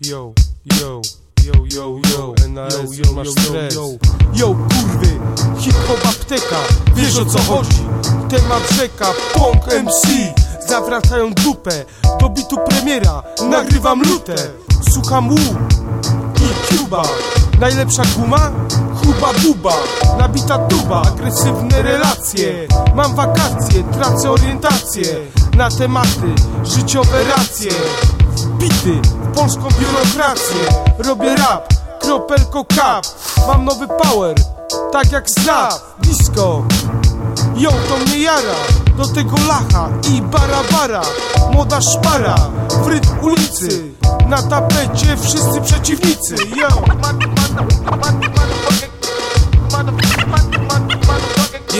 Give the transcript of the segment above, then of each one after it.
Yo, yo, yo, yo, yo, NAS, yo, masz stres. yo, yo, kurwy, hip-hop apteka, wiesz o co chodzi? Temat rzeka, punk MC Zawracają dupę, do bitu premiera Nagrywam lutę, słucham łu i Cuba. Najlepsza guma? Huba buba. Nabita tuba, agresywne relacje. Mam wakacje, tracę orientację. Na tematy, życiowe racje. Bity, w polską biurokrację Robię rap, kropelko kap. Mam nowy power, tak jak snap Disco, Ją to mnie jara, do tego lacha i barabara Młoda szpara, fryt ulicy Na tapecie wszyscy przeciwnicy. Yo.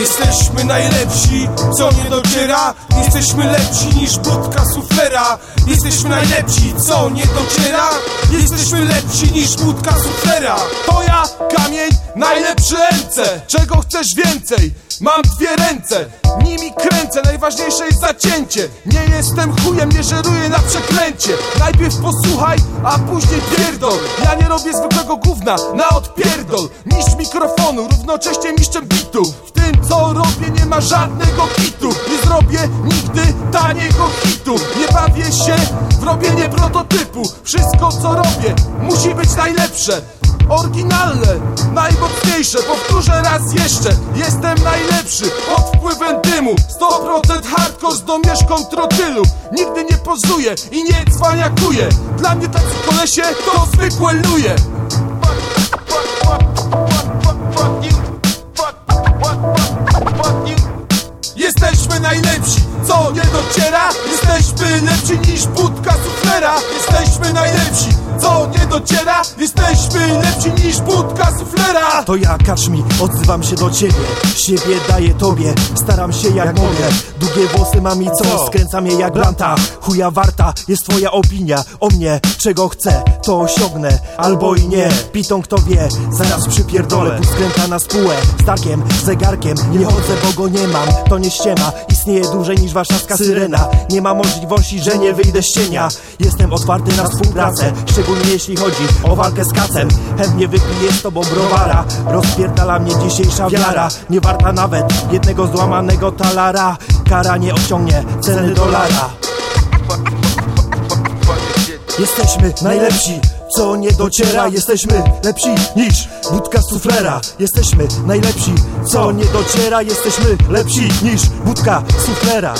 Jesteśmy najlepsi, co nie dociera. Jesteśmy lepsi niż budka suflera. Jesteśmy najlepsi, co nie dociera. Jesteśmy lepsi niż budka suflera. To ja, kamień, najlepszy MC Czego chcesz więcej? Mam dwie ręce, nimi kręcę Najważniejsze jest zacięcie. Nie jestem chujem, nie żeruję na przeklęcie. Najpierw posłuchaj, a później pierdol. Ja nie robię zwykłego gówna na odpierdol. Niszcz mikrofonu, równocześnie mistrzem bitu. W tym co robię nie ma żadnego kitu. Nie zrobię nigdy taniego hitu. Nie bawię się w robienie prototypu. Wszystko co robię musi być najlepsze Oryginalne, najmocniejsze. Powtórzę raz jeszcze Jestem najlepszy pod wpływem dymu. 100% hardcore z domieszką trotylu. Nigdy nie pozuję i nie cwaniakuję. Dla mnie tacy kolesie to zwykłe luje. Jesteśmy najlepsi, co nie dociera. Jesteśmy lepsi niż budka suflera. Jesteśmy najlepsi, co nie dociera? Jesteśmy lepsi niż budka suflera. To ja, mi, odzywam się do ciebie. Siebie daję tobie, staram się jak mogę. Długie włosy mam i co? Skręcam je jak blanta. Chuja warta jest twoja opinia o mnie. Czego chcę, to osiągnę Albo i nie, pitą kto wie Zaraz przypierdolę, tu skręta na spółę. Z Darkiem, zegarkiem, nie chodzę, bo go nie mam. To nie ściema, istnieje dłużej niż warszawska syrena. Nie ma możliwości, że nie wyjdę z cienia. Jestem otwarty na współpracę Szczególnie jeśli chodzi o walkę z kacem. Chętnie wypiję z tobą browara. Rozpierdala mnie dzisiejsza wiara. Nie warta nawet jednego złamanego talara. Kara nie osiągnie ceny dolara Jesteśmy najlepsi, co nie dociera Jesteśmy lepsi niż budka suflera. Jesteśmy najlepsi, co nie dociera Jesteśmy lepsi niż budka suflera